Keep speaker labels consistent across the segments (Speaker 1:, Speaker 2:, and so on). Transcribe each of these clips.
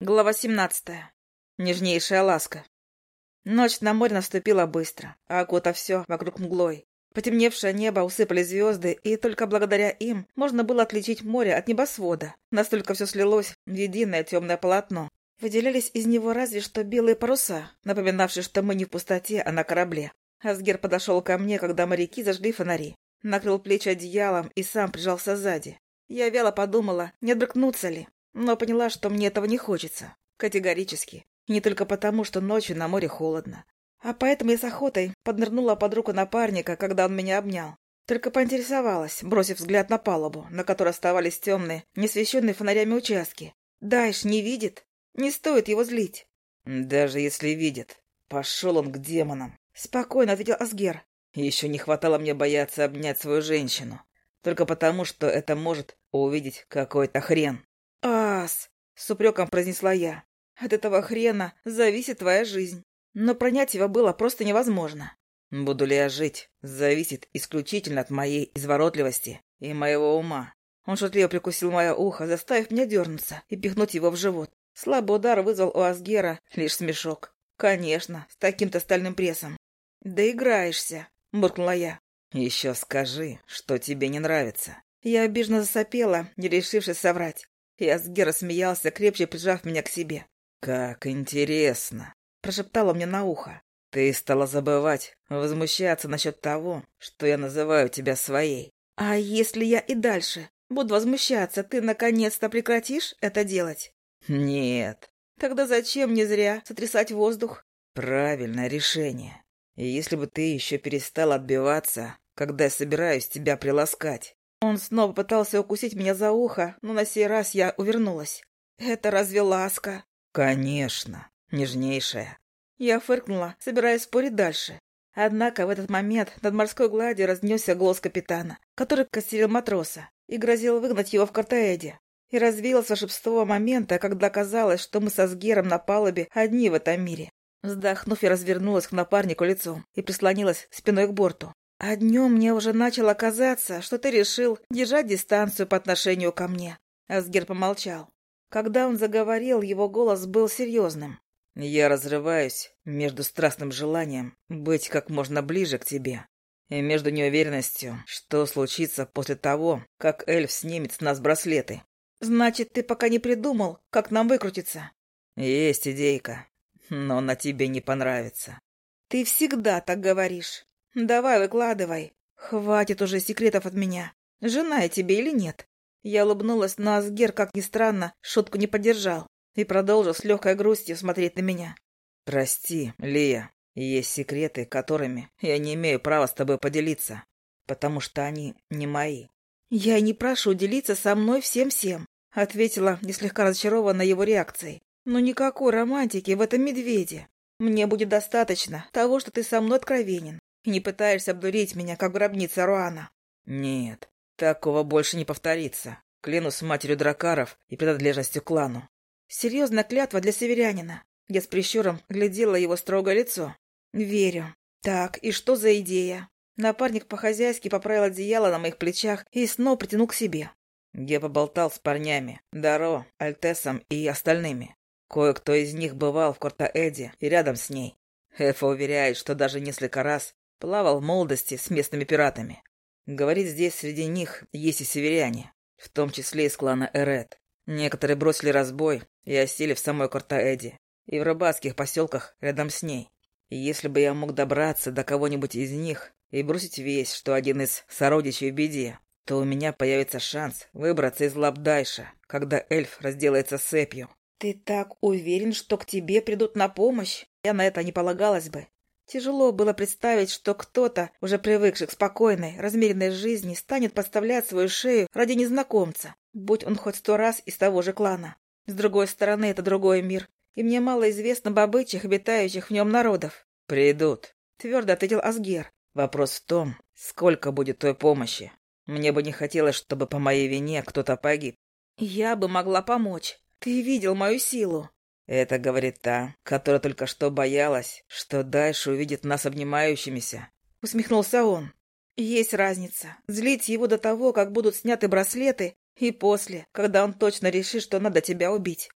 Speaker 1: Глава 17. Нежнейшая ласка. Ночь на море наступила быстро, а окута все вокруг мглой. Потемневшее небо усыпали звезды, и только благодаря им можно было отличить море от небосвода. Настолько все слилось в единое темное полотно. Выделялись из него разве что белые паруса, напоминавшие, что мы не в пустоте, а на корабле. Асгер подошел ко мне, когда моряки зажгли фонари. Накрыл плечи одеялом и сам прижался сзади. Я вяло подумала, не отбрыкнуться ли, но поняла, что мне этого не хочется. Категорически. не только потому, что ночью на море холодно. А поэтому я с охотой поднырнула под руку напарника, когда он меня обнял. Только поинтересовалась, бросив взгляд на палубу, на которой оставались темные, несвещенные фонарями участки. Дайш не видит? Не стоит его злить.
Speaker 2: Даже если видит. Пошел он к демонам.
Speaker 1: Спокойно ответил Асгер.
Speaker 2: Еще не хватало мне бояться обнять свою женщину. Только потому, что это может увидеть какой-то хрен.
Speaker 1: «Ас!» — с упреком произнесла я. «От этого хрена зависит твоя жизнь. Но пронять его было просто невозможно».
Speaker 2: «Буду ли я жить, зависит исключительно от моей изворотливости и моего ума».
Speaker 1: Он шутливо прикусил мое ухо, заставив меня дернуться и пихнуть его в живот. Слабый удар вызвал у Асгера лишь смешок. «Конечно, с таким-то стальным прессом». «Да играешься», — буркнула я.
Speaker 2: «Еще скажи, что тебе не нравится».
Speaker 1: Я обиженно засопела, не решившись соврать. И Асгер смеялся, крепче прижав меня к себе.
Speaker 2: «Как интересно!»
Speaker 1: — прошептала мне на ухо.
Speaker 2: «Ты стала забывать, возмущаться насчет того, что я называю тебя своей».
Speaker 1: «А если я и дальше буду возмущаться, ты наконец-то прекратишь это делать?»
Speaker 2: «Нет».
Speaker 1: «Тогда зачем мне зря сотрясать воздух?»
Speaker 2: «Правильное решение. И если бы ты еще перестала отбиваться, когда я собираюсь тебя приласкать,
Speaker 1: он снова пытался укусить меня за ухо, но на сей раз я увернулась. «Это разве ласка?»
Speaker 2: «Конечно, нежнейшая».
Speaker 1: Я фыркнула, собираясь спорить дальше. Однако в этот момент над морской гладью разнесся голос капитана, который костерил матроса и грозил выгнать его в Картаэде. И развеялось волшебство момента, когда казалось, что мы со Сгером на палубе одни в этом мире. Вздохнув, я развернулась к напарнику лицом и прислонилась спиной к борту. А днем мне уже начало казаться, что ты решил держать дистанцию по отношению ко мне. Асгер помолчал. Когда он заговорил, его голос был серьезным.
Speaker 2: «Я разрываюсь между страстным желанием быть как можно ближе к тебе и между неуверенностью, что случится после того, как эльф снимет с нас браслеты».
Speaker 1: «Значит, ты пока не придумал, как нам выкрутиться?»
Speaker 2: «Есть идейка, но на тебе не понравится».
Speaker 1: «Ты всегда так говоришь. «Давай, выкладывай. Хватит уже секретов от меня. Жена я тебе или нет?» Я улыбнулась, но Асгер, как ни странно, шутку не поддержал и продолжил с легкой грустью смотреть на меня.
Speaker 2: «Прости, Лия, есть секреты, которыми я не имею права с тобой поделиться, потому что они не мои».
Speaker 1: «Я не прошу делиться со мной всем-всем», — ответила, не слегка разочарована его реакцией. «Но никакой романтики в этом медведе. Мне будет достаточно того, что ты со мной откровенен и не пытаешься обдурить меня, как гробница Руана.
Speaker 2: Нет, такого больше не повторится. Клянусь матерью дракаров и принадлежностью клану.
Speaker 1: Серьезная клятва для северянина. Я с прищуром глядела его строгое лицо. Верю. Так, и что за идея? Напарник по-хозяйски поправил одеяло на моих плечах и снова притянул к себе.
Speaker 2: Я поболтал с парнями, Даро, Альтесом и остальными. Кое-кто из них бывал в Кортаэде и рядом с ней. Эфа уверяет, что даже несколько раз Плавал в молодости с местными пиратами. Говорит, здесь среди них есть и северяне, в том числе из клана Эрет. Некоторые бросили разбой и осели в самой Кортаэде и в рыбацких поселках рядом с ней. И если бы я мог добраться до кого-нибудь из них и бросить весть, что один из сородичей в беде, то у меня появится шанс выбраться из лап Дайша, когда эльф разделается с цепью.
Speaker 1: «Ты так уверен, что к тебе придут на помощь? Я на это не полагалась бы. Тяжело было представить, что кто-то, уже привыкший к спокойной, размеренной жизни, станет подставлять свою шею ради незнакомца, будь он хоть сто раз из того же клана. С другой стороны, это другой мир, и мне мало известно об обычаях, обитающих в нем народов.
Speaker 2: «Придут», —
Speaker 1: твердо ответил Асгер.
Speaker 2: «Вопрос в том, сколько будет той помощи. Мне бы не хотелось, чтобы по моей вине кто-то погиб».
Speaker 1: «Я бы могла помочь. Ты видел мою силу.
Speaker 2: Это говорит та, которая только что боялась, что дальше увидит нас обнимающимися.
Speaker 1: Усмехнулся он. Есть разница. Злить его до того, как будут сняты браслеты, и после, когда он точно решит, что надо тебя убить.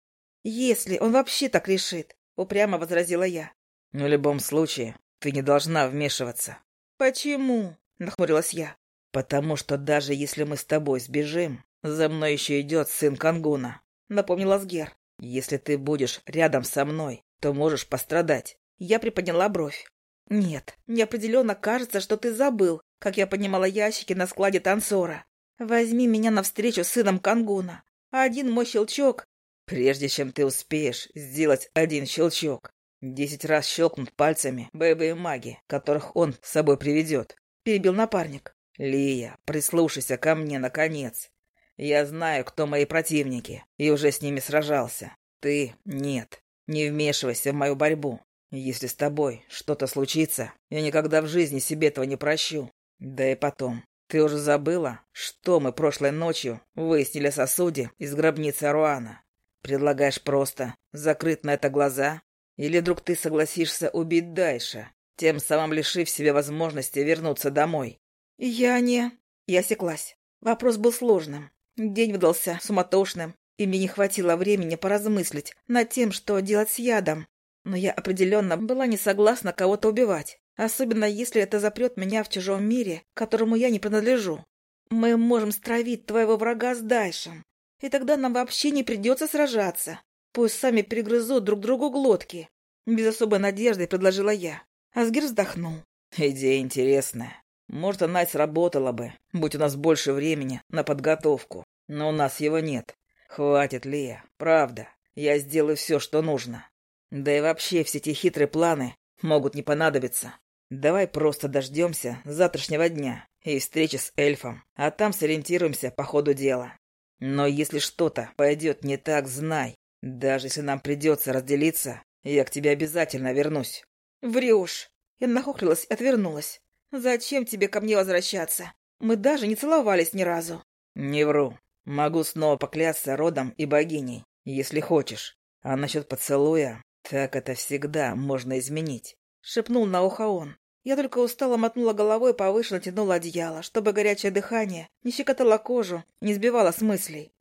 Speaker 1: Если он вообще так решит, упрямо возразила я.
Speaker 2: В любом случае, ты не должна вмешиваться.
Speaker 1: Почему? Нахмурилась я.
Speaker 2: Потому что даже если мы с тобой сбежим, за мной еще идет сын Кангуна.
Speaker 1: Напомнил Асгер.
Speaker 2: Если ты будешь рядом со мной, то можешь пострадать.
Speaker 1: Я приподняла бровь. Нет, мне определенно кажется, что ты забыл, как я поднимала ящики на складе танцора. Возьми меня навстречу с сыном Кангуна. Один мой щелчок...
Speaker 2: Прежде чем ты успеешь сделать один щелчок, десять раз щелкнут пальцами боевые маги, которых он с собой приведет.
Speaker 1: Перебил напарник.
Speaker 2: Лия, прислушайся ко мне, наконец. Я знаю, кто мои противники, и уже с ними сражался. Ты — нет. Не вмешивайся в мою борьбу. Если с тобой что-то случится, я никогда в жизни себе этого не прощу. Да и потом, ты уже забыла, что мы прошлой ночью выяснили о сосуде из гробницы Аруана? Предлагаешь просто закрыть на это глаза? Или вдруг ты согласишься убить Дайша, тем самым лишив себя возможности вернуться домой?
Speaker 1: Я не... Я осеклась. Вопрос был сложным. День выдался суматошным, и мне не хватило времени поразмыслить над тем, что делать с ядом. Но я определенно была не согласна кого-то убивать. Особенно, если это запрет меня в чужом мире, которому я не принадлежу. Мы можем стравить твоего врага с Дайшем. И тогда нам вообще не придется сражаться. Пусть сами перегрызут друг другу глотки. Без особой надежды предложила я. Асгир вздохнул.
Speaker 2: Идея интересная. Может, она и сработала бы, будь у нас больше времени на подготовку. Но у нас его нет. Хватит, Лия, правда. Я сделаю все, что нужно. Да и вообще все эти хитрые планы могут не понадобиться. Давай просто дождемся завтрашнего дня и встречи с эльфом, а там сориентируемся по ходу дела. Но если что-то пойдет не так, знай. Даже если нам придется разделиться, я к тебе обязательно вернусь.
Speaker 1: Врешь. Я нахохлилась и отвернулась. Зачем тебе ко мне возвращаться? Мы даже не целовались ни разу.
Speaker 2: Не вру. Могу снова поклясться родом и богиней, если хочешь. А насчет поцелуя, так это всегда можно изменить
Speaker 1: шепнул на ухо он. Я только устало мотнула головой, повыше натянула одеяло, чтобы горячее дыхание не щекотало кожу, не сбивало с мыслей.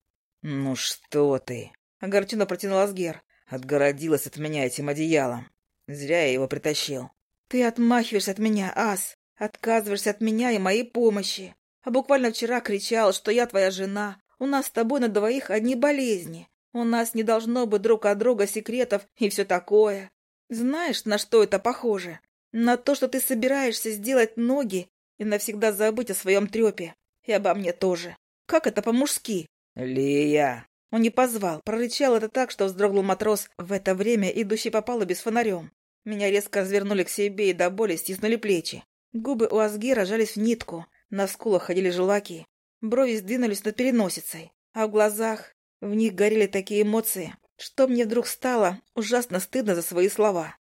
Speaker 2: «Ну что ты?» — огорченно протянул Асгер. Отгородилась от меня этим одеялом. Зря я его притащил.
Speaker 1: «Ты отмахиваешься от меня, Ас. Отказываешься от меня и моей помощи. А буквально вчера кричал, что я твоя жена. У нас с тобой на двоих одни болезни. У нас не должно быть друг от друга секретов и все такое. Знаешь, на что это похоже? На то, что ты собираешься сделать ноги и навсегда забыть о своем трепе. И обо мне тоже. Как это по-мужски?
Speaker 2: Лия!
Speaker 1: Он не позвал, прорычал это так, что вздрогнул матрос, в это время идущий по палубе с фонарем. Меня резко развернули к себе и до боли стиснули плечи. Губы у Асгира жались в нитку, на скулах ходили желаки. Брови сдвинулись над переносицей, а в глазах в них горели такие эмоции, что мне вдруг стало ужасно стыдно за свои слова.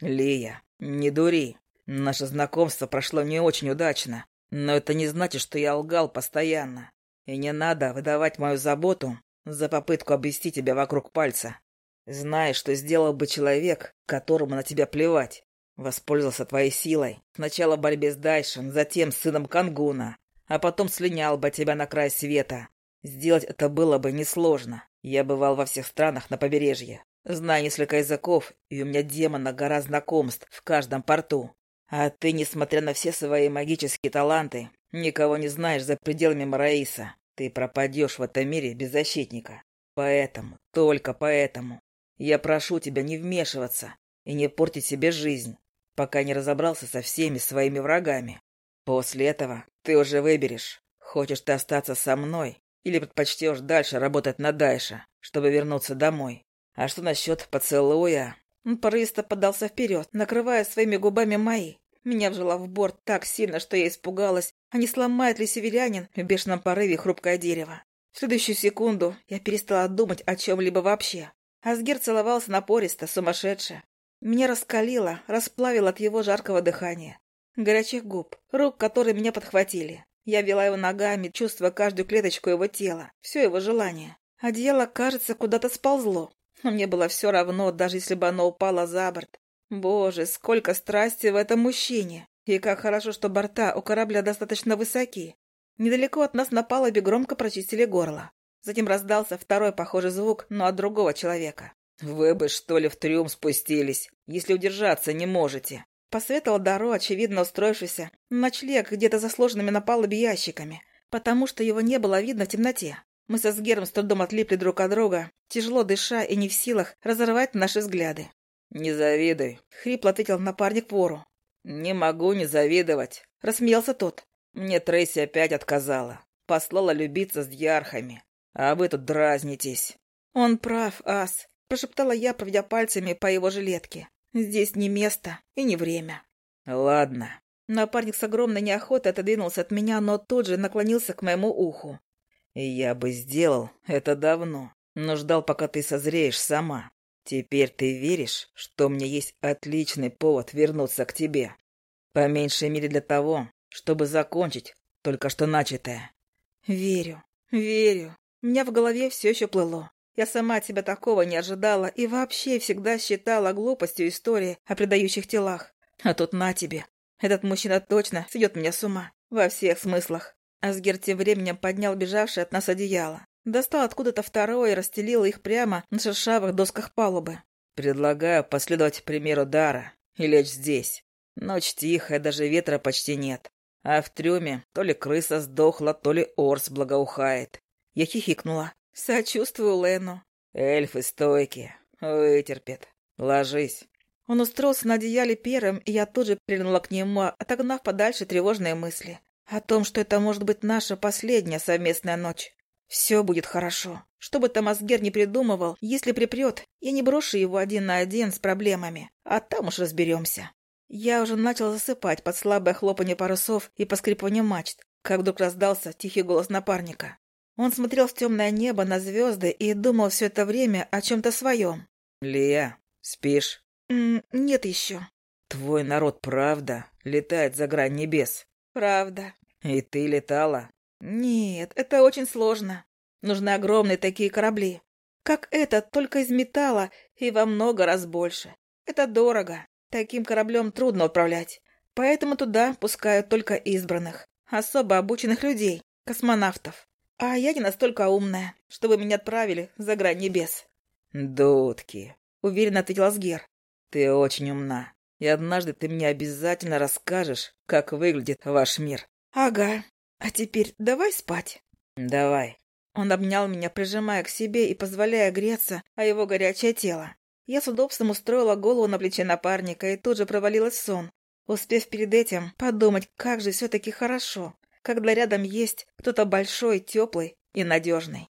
Speaker 2: «Лия, не дури. Наше знакомство прошло не очень удачно, но это не значит, что я лгал постоянно. И не надо выдавать мою заботу за попытку обвести тебя вокруг пальца. Знай, что сделал бы человек, которому на тебя плевать. Воспользовался твоей силой. Сначала в борьбе с Дайшем, затем с сыном Кангуна, а потом слинял бы тебя на край света. Сделать это было бы несложно. Я бывал во всех странах на побережье. Знаю несколько языков, и у меня демона гора знакомств в каждом порту. А ты, несмотря на все свои магические таланты, никого не знаешь за пределами Мараиса. Ты пропадешь в этом мире без защитника. Поэтому, только поэтому, я прошу тебя не вмешиваться и не портить себе жизнь, пока не разобрался со всеми своими врагами. После этого ты уже выберешь, хочешь ты остаться со мной или предпочтешь дальше работать на Дайша, чтобы вернуться домой? А что насчет поцелуя?»
Speaker 1: Он порывисто подался вперед, накрывая своими губами мои. Меня вжила в борт так сильно, что я испугалась, а не сломает ли северянин в бешеном порыве хрупкое дерево. В следующую секунду я перестала думать о чем-либо вообще. Асгер целовался напористо, сумасшедше. Меня раскалило, расплавило от его жаркого дыхания. Горячих губ, рук, которые меня подхватили. Я вела его ногами, чувствуя каждую клеточку его тела, все его желание. Одеяло, кажется, куда-то сползло. Но мне было все равно, даже если бы оно упало за борт. Боже, сколько страсти в этом мужчине! И как хорошо, что борта у корабля достаточно высоки. Недалеко от нас на палубе громко прочистили горло. Затем раздался второй похожий звук, но от другого человека.
Speaker 2: Вы бы, что ли, в трюм спустились, если удержаться не можете.
Speaker 1: Посоветовал Даро, очевидно устроившийся ночлег где-то за сложными на палубе ящиками, потому что его не было видно в темноте. Мы со Сгером с трудом отлипли друг от друга, тяжело дыша и не в силах разорвать наши взгляды.
Speaker 2: «Не завидуй», —
Speaker 1: хрипло ответил напарник вору.
Speaker 2: «Не могу не завидовать», —
Speaker 1: рассмеялся тот.
Speaker 2: «Мне Трейси опять отказала. Послала любиться с дьярхами. А вы тут дразнитесь».
Speaker 1: «Он прав, ас», — прошептала я, проведя пальцами по его жилетке. «Здесь не место и не время».
Speaker 2: «Ладно».
Speaker 1: Напарник с огромной неохотой отодвинулся от меня, но тут же наклонился к моему уху.
Speaker 2: Я бы сделал это давно, но ждал, пока ты созреешь сама. Теперь ты веришь, что меня есть отличный повод вернуться к тебе? По меньшей мере для того, чтобы закончить только что начатое.
Speaker 1: Верю, верю. У меня в голове все еще плыло. Я сама от себя такого не ожидала и вообще всегда считала глупостью истории о предающих телах. А тут на тебе. Этот мужчина точно сведет меня с ума. Во всех смыслах. Асгер тем временем поднял бежавшее от нас одеяло. Достал откуда-то второе и расстелил их прямо на шершавых досках палубы.
Speaker 2: «Предлагаю последовать примеру Дара и лечь здесь. Ночь тихая, даже ветра почти нет. А в трюме то ли крыса сдохла, то ли орс благоухает».
Speaker 1: Я хихикнула. «Сочувствую Лену».
Speaker 2: «Эльфы стойкие. Вытерпят. Ложись».
Speaker 1: Он устроился на одеяле первым, и я тут же прильнула к нему, отогнав подальше тревожные мысли. О том, что это может быть наша последняя совместная ночь. Все будет хорошо. Что бы там Асгер не придумывал, если припрет, я не брошу его один на один с проблемами, а там уж разберемся. Я уже начал засыпать под слабое хлопанье парусов и поскрипывание мачт, как вдруг раздался тихий голос напарника. Он смотрел в темное небо на звезды и думал все это время о чем-то своем.
Speaker 2: «Лия, спишь?»
Speaker 1: М «Нет еще».
Speaker 2: «Твой народ, правда, летает за грань небес?»
Speaker 1: «Правда».
Speaker 2: «И ты летала?»
Speaker 1: «Нет, это очень сложно. Нужны огромные такие корабли. Как этот, только из металла и во много раз больше. Это дорого. Таким кораблем трудно управлять. Поэтому туда пускают только избранных, особо обученных людей, космонавтов. А я не настолько умная, чтобы меня отправили за грань небес».
Speaker 2: «Дудки», —
Speaker 1: уверенно ответил Сгер.
Speaker 2: «Ты очень умна. И однажды ты мне обязательно расскажешь, как выглядит ваш мир.
Speaker 1: «Ага. А теперь давай спать».
Speaker 2: «Давай».
Speaker 1: Он обнял меня, прижимая к себе и позволяя греться о его горячее тело. Я с удобством устроила голову на плече напарника и тут же провалилась в сон, успев перед этим подумать, как же все-таки хорошо, когда рядом есть кто-то большой, теплый и надежный.